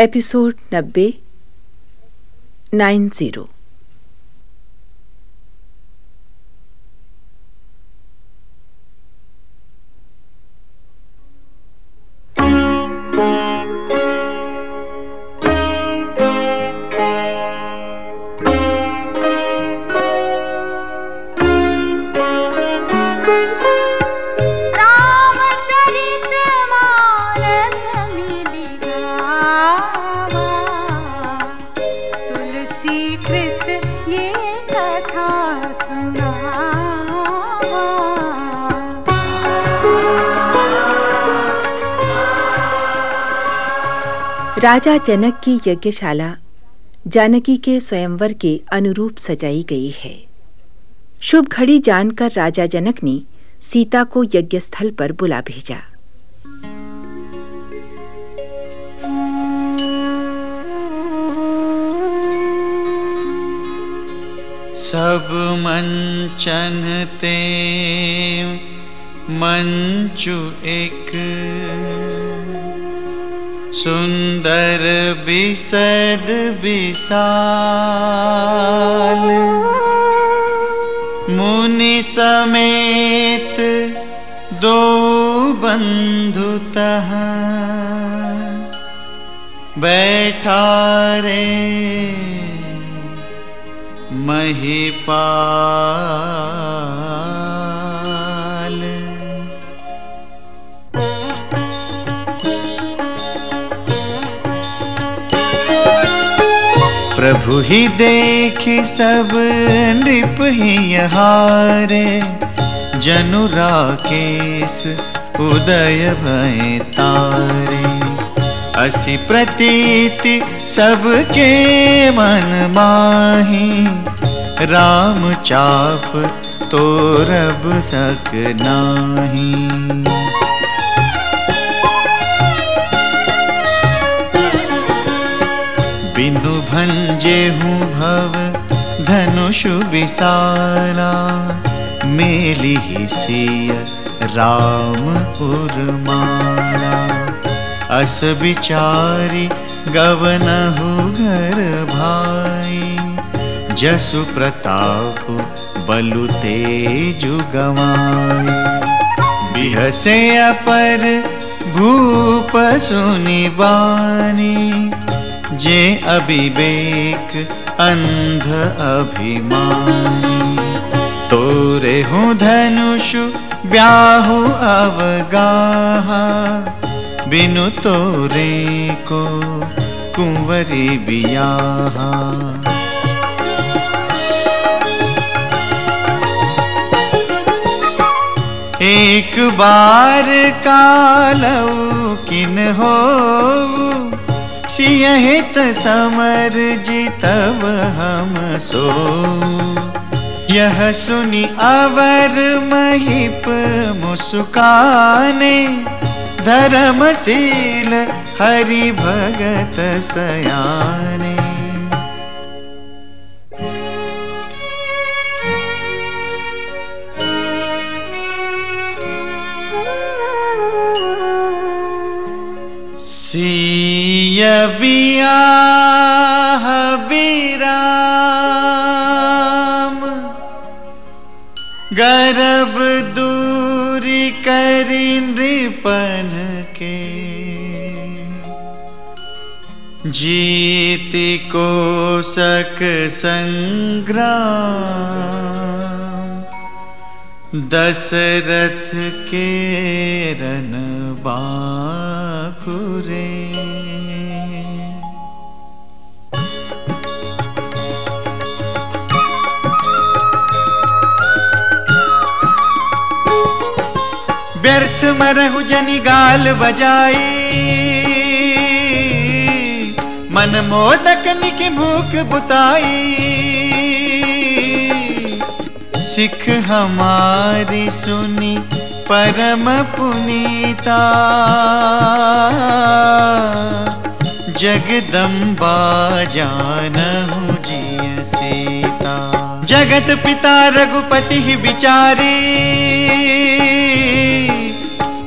Episode नब्बे nine zero. राजा जनक की यज्ञशाला जानकी के स्वयंवर के अनुरूप सजाई गई है। शुभ घड़ी जानकर राजा जनक ने सीता को यज्ञ स्थल पर बुला भेजा। सब मंचन ते मंचु एक सुंदर विसद विशाल। मुनि समेत दो बंधुतः बैठा रे महिपा प्रभु ही देख सब नृप ही हारे जनु राकेश, उदय भय तारे। असी प्रतीति सबके मन माही। राम चाप तो रब सक नाही। भंजे हूँ भव धनुषु विसारा मेली ही सिय राम उर्मारा अस विचारी गवनहु घर भाई जसु प्रताप बलु तेजु गवाई बिहसे अपर भूप सुनि बानी जे अभिवेक अंध अभिमानी। तोरे हूँ धनुषु ब्याहु अवगाहा। बिनु तोरे को कुंवरी बियाहा। एक बार कालऊ किन हो सियहित समर जितब हम सो। यह सुनी अवर महिप मुस्काने धर्मशील हरि भगत सयाने। सिय बियाह बिराम गर्भ दूरी करी नृपन के। जीत को सक संग्राम, दशरथ के रन बाखुरे व्यर्थ मरहु जनि गाल बजाई। मन मोदक निक भूख बुताई। सिख हमारी सुनी परम पुनीता। जगदम्बा जानहु जिय सीता। जगत पिता रघुपति विचारी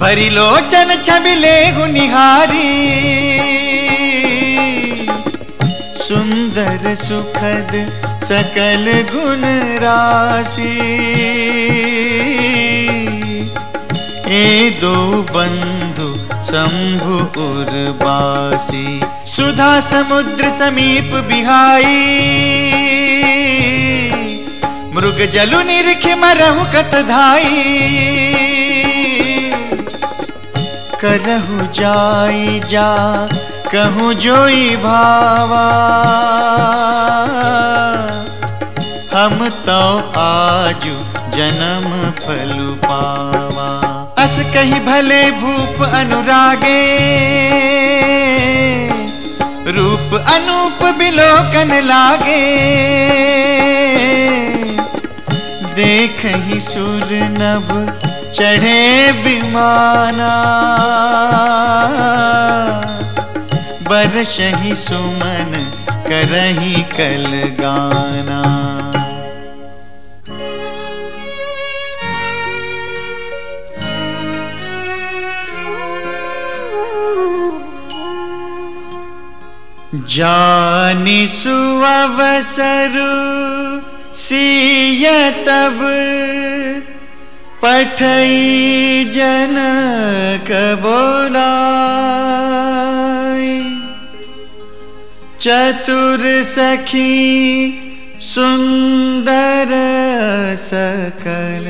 भरी लोचन छबिले निहारी। सुंदर सुखद सकल गुण राशि। ए दो बंधु शंभु उर्वासी सुधा समुद्र समीप बिहाई। मृग जलु निरख मरहु कत धाई। करहु जाई जा, कहूँ जोई भावा। हम तो आजू जन्म फल पावा। अस कही भले भूप अनुरागे, रूप अनूप बिलोकन लागे। देख ही सुर नभ चढ़े विमाना बरस ही सुमन करही कल गाना। जानी सुअवसरु सिय तब पठई जनक बोलाई। चतुर सखी सुंदर सकल।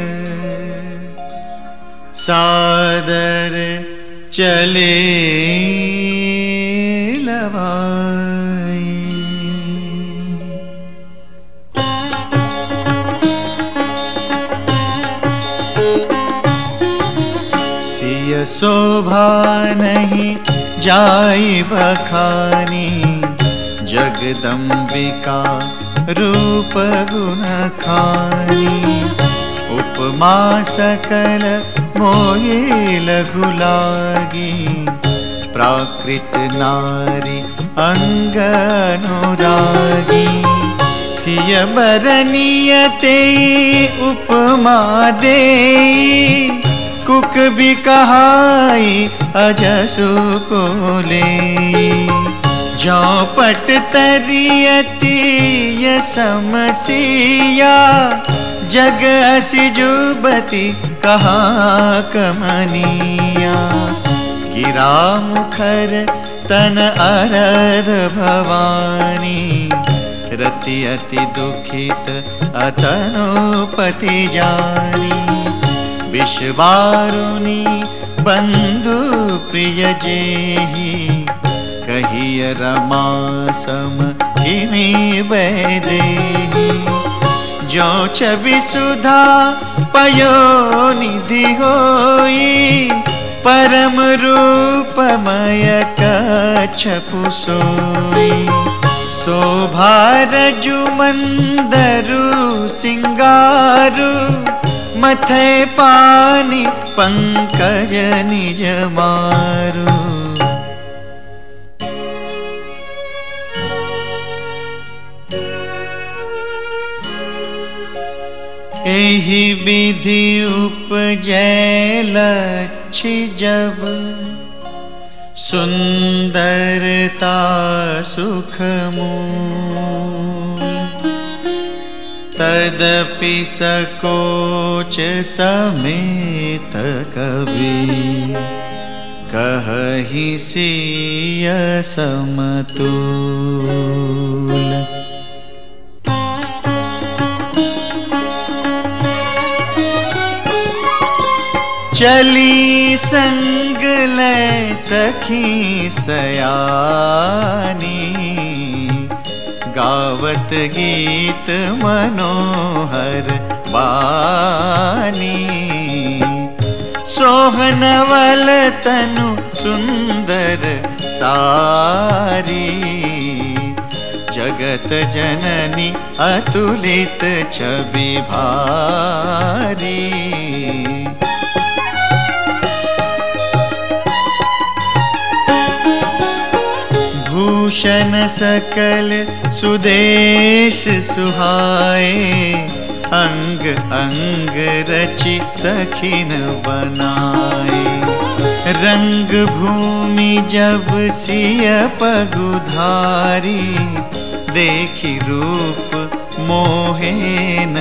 सादर चले लवाई। शोभा नहीं जाई बखानी। जगदम्बिका रूप गुण खानी। उपमा सकल मोये लघु लागी। प्राकृत नारी अंग अनुरागी। सिय बरनियते उपमा दे। कुक भी कहाई अजसु को ले। जो पट तरियती ये समसिया, जग असी जुबती कहाँ कमनिया। गिरा मुखर तन अरर भवानी, रति अति दुखित अतनुपति जानी। विश्वारुणी बंधु प्रिय जेही कहिय रमा सम हिमी वैदेही। जो छवि सुधा पयो निधि होई परम रूपमय कछपु सोई शोभार जुमंदरु सिंगारु मथे पानी पंकज निज मारू। एहि विधि उपजय लक्ष्य जब सुंदरता सुख तदपि सकोच समेत कवि। कहि सिय समतुल। चली संग सखी सयानी। गावत गीत मनोहर बानी। सोहनवल तनु सुंदर सारी। जगत जननी अतुलित छवि भारी। भूषण सकल सुदेश सुहाए। अंग अंग रचि सखिन बनाए। रंग भूमि जब सिय पगुधारी। देखी रूप मोहे न